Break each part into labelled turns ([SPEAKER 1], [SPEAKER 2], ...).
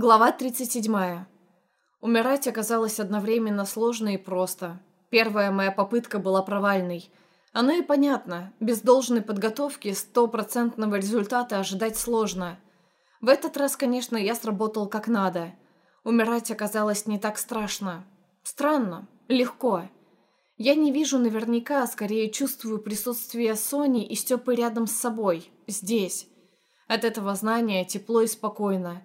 [SPEAKER 1] Глава 37. Умирать оказалось одновременно сложно и просто. Первая моя попытка была провальной. Оно и понятно, без должной подготовки стопроцентного результата ожидать сложно. В этот раз, конечно, я сработал как надо. Умирать оказалось не так страшно. Странно, легко. Я не вижу наверняка, а скорее чувствую присутствие Сони и Степы рядом с собой, здесь. От этого знания тепло и спокойно.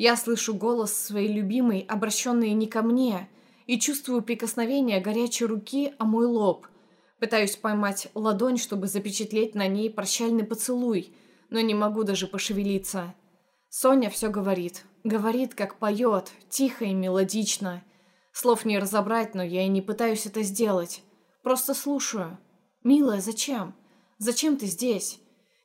[SPEAKER 1] Я слышу голос своей любимой, обращенный не ко мне, и чувствую прикосновение горячей руки о мой лоб. Пытаюсь поймать ладонь, чтобы запечатлеть на ней прощальный поцелуй, но не могу даже пошевелиться. Соня все говорит. Говорит, как поет, тихо и мелодично. Слов не разобрать, но я и не пытаюсь это сделать. Просто слушаю. «Милая, зачем? Зачем ты здесь?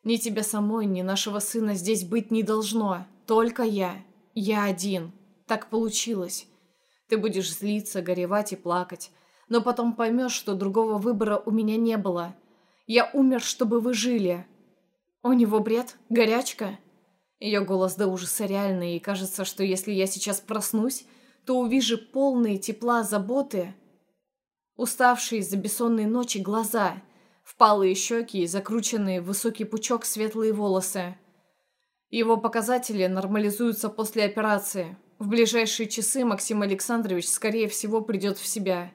[SPEAKER 1] Ни тебя самой, ни нашего сына здесь быть не должно. Только я. Я один. Так получилось. Ты будешь злиться, горевать и плакать. Но потом поймешь, что другого выбора у меня не было. Я умер, чтобы вы жили. У него бред? Горячка? Ее голос до ужаса реальный, и кажется, что если я сейчас проснусь, то увижу полные тепла заботы, уставшие из-за бессонной ночи глаза, впалые щеки и закрученные в высокий пучок светлые волосы. Его показатели нормализуются после операции. В ближайшие часы Максим Александрович, скорее всего, придет в себя.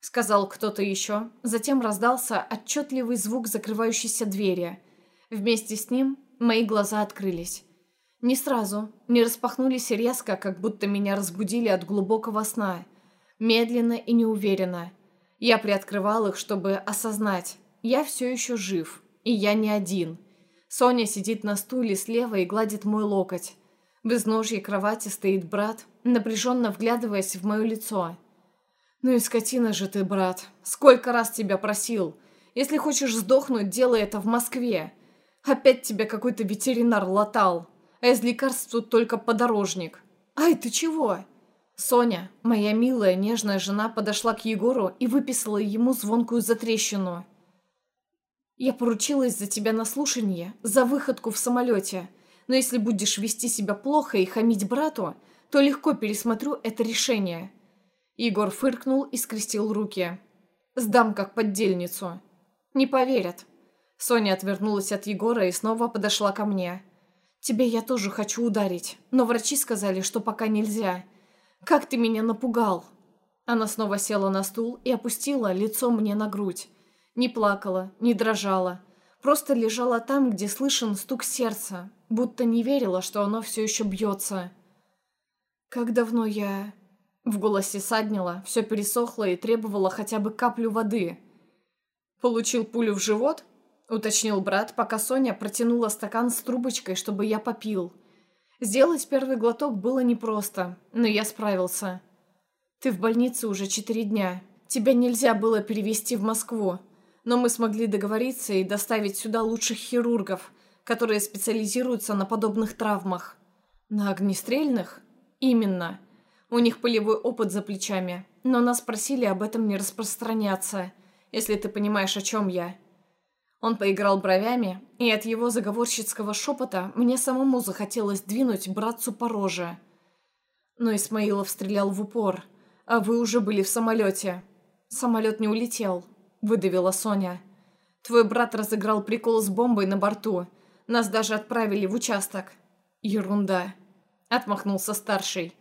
[SPEAKER 1] Сказал кто-то еще. Затем раздался отчетливый звук закрывающейся двери. Вместе с ним мои глаза открылись. Не сразу, не распахнулись резко, как будто меня разбудили от глубокого сна. Медленно и неуверенно. Я приоткрывал их, чтобы осознать. Я все еще жив. И я не один. Соня сидит на стуле слева и гладит мой локоть. В изножье кровати стоит брат, напряженно вглядываясь в мое лицо. «Ну и скотина же ты, брат. Сколько раз тебя просил. Если хочешь сдохнуть, делай это в Москве. Опять тебя какой-то ветеринар латал. А из лекарств тут только подорожник. Ай, ты чего?» Соня, моя милая, нежная жена, подошла к Егору и выписала ему звонкую затрещину. Я поручилась за тебя на слушание, за выходку в самолете. Но если будешь вести себя плохо и хамить брату, то легко пересмотрю это решение». Егор фыркнул и скрестил руки. «Сдам как поддельницу». «Не поверят». Соня отвернулась от Егора и снова подошла ко мне. «Тебе я тоже хочу ударить, но врачи сказали, что пока нельзя. Как ты меня напугал!» Она снова села на стул и опустила лицо мне на грудь. Не плакала, не дрожала. Просто лежала там, где слышен стук сердца, будто не верила, что оно все еще бьется. «Как давно я...» В голосе саднило, все пересохло и требовало хотя бы каплю воды. «Получил пулю в живот?» — уточнил брат, пока Соня протянула стакан с трубочкой, чтобы я попил. Сделать первый глоток было непросто, но я справился. «Ты в больнице уже четыре дня. Тебя нельзя было перевести в Москву но мы смогли договориться и доставить сюда лучших хирургов, которые специализируются на подобных травмах. На огнестрельных? Именно. У них полевой опыт за плечами, но нас просили об этом не распространяться, если ты понимаешь, о чем я. Он поиграл бровями, и от его заговорщицкого шепота мне самому захотелось двинуть братцу по роже. Но Исмаилов стрелял в упор, а вы уже были в самолете. Самолет не улетел, – выдавила Соня. «Твой брат разыграл прикол с бомбой на борту. Нас даже отправили в участок». «Ерунда», – отмахнулся старший.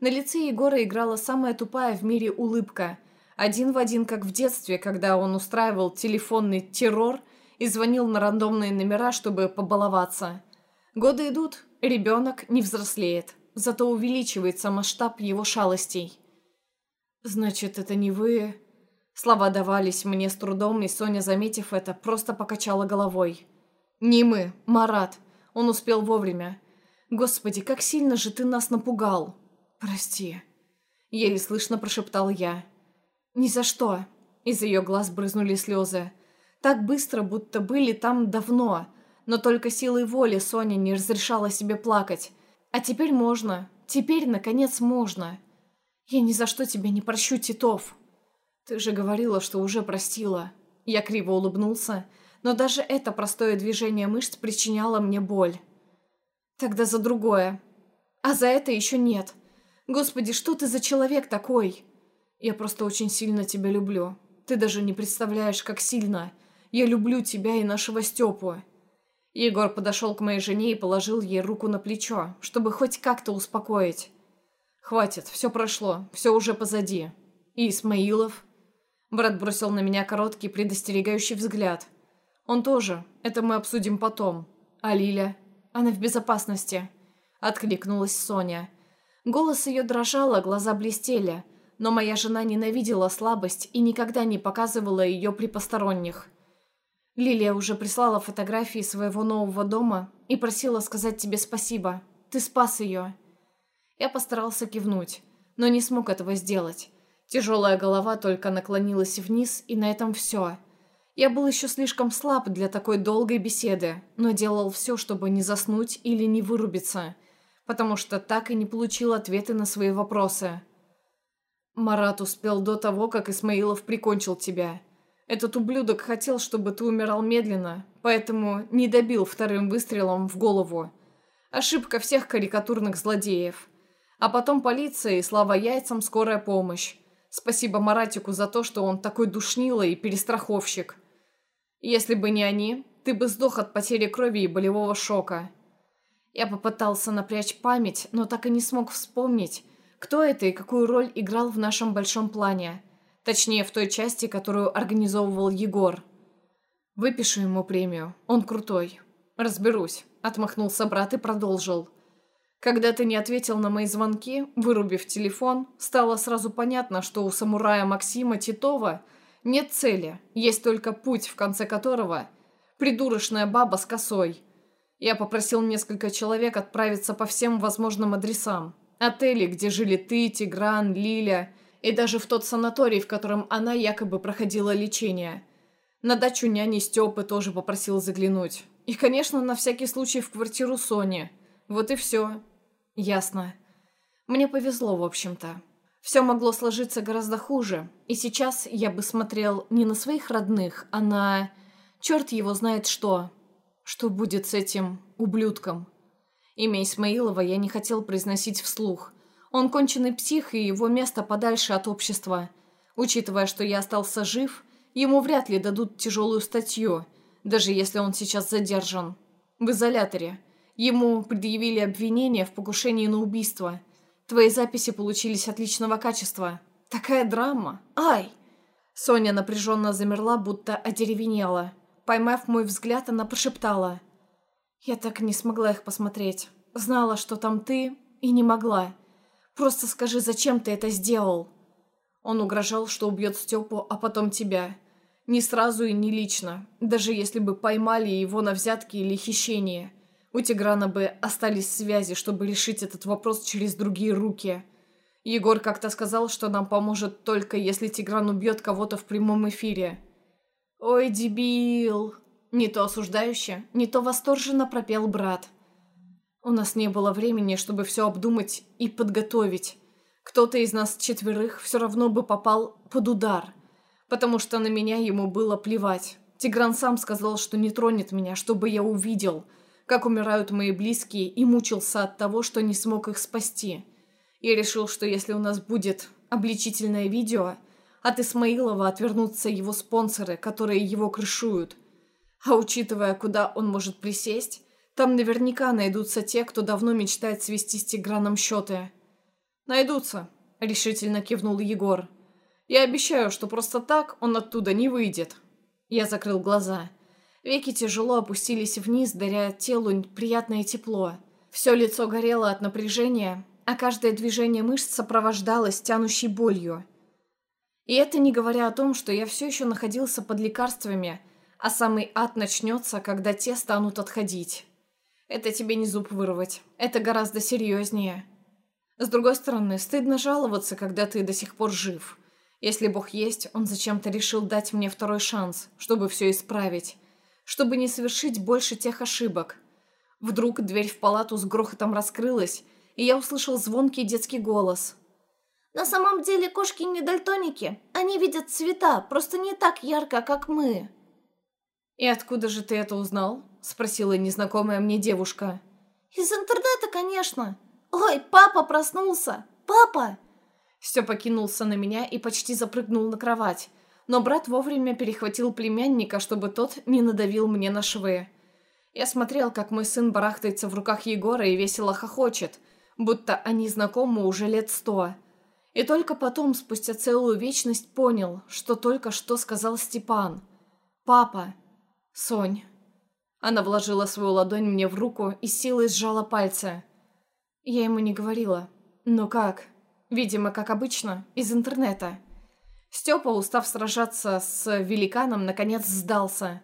[SPEAKER 1] На лице Егора играла самая тупая в мире улыбка. Один в один, как в детстве, когда он устраивал телефонный террор и звонил на рандомные номера, чтобы побаловаться. Годы идут, ребенок не взрослеет, зато увеличивается масштаб его шалостей. «Значит, это не вы...» Слова давались мне с трудом, и Соня, заметив это, просто покачала головой. «Не мы, Марат. Он успел вовремя. Господи, как сильно же ты нас напугал!» «Прости», — еле слышно прошептал я. «Ни за что!» Из ее глаз брызнули слезы. Так быстро, будто были там давно, но только силой воли Соня не разрешала себе плакать. А теперь можно. Теперь, наконец, можно. Я ни за что тебя не прощу, Титов. «Ты же говорила, что уже простила». Я криво улыбнулся, но даже это простое движение мышц причиняло мне боль. Тогда за другое. А за это еще нет. Господи, что ты за человек такой? Я просто очень сильно тебя люблю. Ты даже не представляешь, как сильно. Я люблю тебя и нашего Степу. Егор подошел к моей жене и положил ей руку на плечо, чтобы хоть как-то успокоить. «Хватит, все прошло, все уже позади. И Исмаилов?» Брат бросил на меня короткий предостерегающий взгляд. «Он тоже. Это мы обсудим потом. А Лиля? Она в безопасности?» Откликнулась Соня. Голос ее дрожал, а глаза блестели. Но моя жена ненавидела слабость и никогда не показывала ее при посторонних. Лилия уже прислала фотографии своего нового дома и просила сказать тебе спасибо. Ты спас ее. Я постарался кивнуть, но не смог этого сделать. Тяжелая голова только наклонилась вниз, и на этом все. Я был еще слишком слаб для такой долгой беседы, но делал все, чтобы не заснуть или не вырубиться, потому что так и не получил ответы на свои вопросы. «Марат успел до того, как Исмаилов прикончил тебя. Этот ублюдок хотел, чтобы ты умирал медленно, поэтому не добил вторым выстрелом в голову. Ошибка всех карикатурных злодеев. А потом полиция и слава яйцам скорая помощь. Спасибо Маратику за то, что он такой душнило и перестраховщик. Если бы не они, ты бы сдох от потери крови и болевого шока. Я попытался напрячь память, но так и не смог вспомнить, кто это и какую роль играл в нашем большом плане. Точнее, в той части, которую организовывал Егор. Выпишу ему премию. Он крутой. Разберусь. Отмахнулся брат и продолжил. Когда ты не ответил на мои звонки, вырубив телефон, стало сразу понятно, что у самурая Максима Титова нет цели, есть только путь, в конце которого придурочная баба с косой. Я попросил несколько человек отправиться по всем возможным адресам. Отели, где жили ты, Тигран, Лиля, и даже в тот санаторий, в котором она якобы проходила лечение. На дачу няни Степы тоже попросил заглянуть. И, конечно, на всякий случай в квартиру Сони. Вот и все. Ясно. Мне повезло, в общем-то. Все могло сложиться гораздо хуже, и сейчас я бы смотрел не на своих родных, а на... Черт его знает что. Что будет с этим ублюдком? Имя Исмаилова я не хотел произносить вслух. Он конченый псих, и его место подальше от общества. Учитывая, что я остался жив, ему вряд ли дадут тяжелую статью, даже если он сейчас задержан. В изоляторе. Ему предъявили обвинение в покушении на убийство. Твои записи получились отличного качества. Такая драма. Ай!» Соня напряженно замерла, будто одеревенела. Поймав мой взгляд, она прошептала. «Я так не смогла их посмотреть. Знала, что там ты, и не могла. Просто скажи, зачем ты это сделал?» Он угрожал, что убьет Степу, а потом тебя. Не сразу и не лично, даже если бы поймали его на взятки или хищение. У Тиграна бы остались связи, чтобы решить этот вопрос через другие руки. Егор как-то сказал, что нам поможет только если Тигран убьет кого-то в прямом эфире. «Ой, дебил!» Не то осуждающе, не то восторженно пропел брат. У нас не было времени, чтобы все обдумать и подготовить. Кто-то из нас четверых все равно бы попал под удар, потому что на меня ему было плевать. Тигран сам сказал, что не тронет меня, чтобы я увидел – как умирают мои близкие, и мучился от того, что не смог их спасти. Я решил, что если у нас будет обличительное видео, от Исмаилова отвернутся его спонсоры, которые его крышуют. А учитывая, куда он может присесть, там наверняка найдутся те, кто давно мечтает свести с Тиграном счеты. «Найдутся», — решительно кивнул Егор. «Я обещаю, что просто так он оттуда не выйдет». Я закрыл глаза. Веки тяжело опустились вниз, даря телу приятное тепло. Все лицо горело от напряжения, а каждое движение мышц сопровождалось тянущей болью. И это не говоря о том, что я все еще находился под лекарствами, а самый ад начнется, когда те станут отходить. Это тебе не зуб вырвать, это гораздо серьезнее. С другой стороны, стыдно жаловаться, когда ты до сих пор жив. Если Бог есть, Он зачем-то решил дать мне второй шанс, чтобы все исправить чтобы не совершить больше тех ошибок. Вдруг дверь в палату с грохотом раскрылась, и я услышал звонкий детский голос.
[SPEAKER 2] «На самом деле кошки не дальтоники. Они видят цвета, просто не так ярко, как мы».
[SPEAKER 1] «И откуда же ты это узнал?» – спросила незнакомая мне девушка.
[SPEAKER 2] Из интернета, конечно. Ой, папа проснулся. Папа!
[SPEAKER 1] Степа кинулся на меня и почти запрыгнул на кровать. Но брат вовремя перехватил племянника, чтобы тот не надавил мне на швы. Я смотрел, как мой сын барахтается в руках Егора и весело хохочет, будто они знакомы уже лет сто. И только потом, спустя целую вечность, понял, что только что сказал Степан. «Папа! Сонь!» Она вложила свою ладонь мне в руку и силой сжала пальцы. Я ему не говорила. «Ну как?» Видимо, как обычно, из интернета. Степа, устав сражаться с великаном, наконец сдался.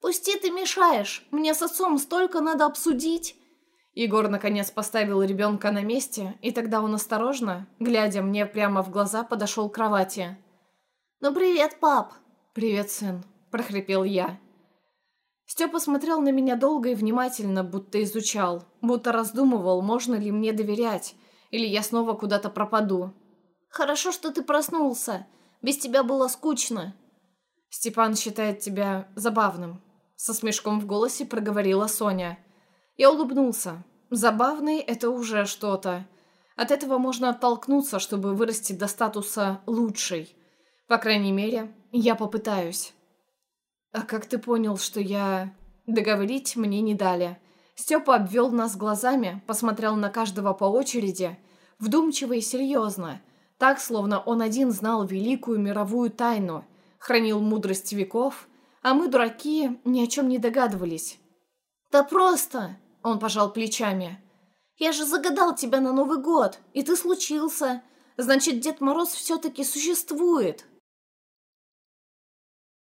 [SPEAKER 2] «Пусти, ты мешаешь! Мне с отцом столько надо обсудить!»
[SPEAKER 1] Егор наконец поставил ребенка на месте, и тогда он осторожно, глядя мне прямо в глаза, подошел к кровати.
[SPEAKER 2] «Ну привет, пап!»
[SPEAKER 1] «Привет, сын!» – прохрипел я. Степа смотрел на меня долго и внимательно, будто изучал, будто раздумывал, можно ли мне доверять, или я снова куда-то пропаду.
[SPEAKER 2] «Хорошо, что ты проснулся. Без тебя было скучно».
[SPEAKER 1] «Степан считает тебя забавным», — со смешком в голосе проговорила Соня. Я улыбнулся. Забавный — это уже что-то. От этого можно оттолкнуться, чтобы вырасти до статуса «лучший». По крайней мере, я попытаюсь. «А как ты понял, что я...» Договорить мне не дали. Степа обвел нас глазами, посмотрел на каждого по очереди, вдумчиво и серьезно, так, словно он один знал великую мировую тайну, хранил мудрость веков, а мы, дураки, ни о чем не догадывались.
[SPEAKER 2] «Да просто!»
[SPEAKER 1] Он пожал плечами.
[SPEAKER 2] «Я же загадал тебя на Новый год, и ты случился. Значит, Дед Мороз все-таки существует».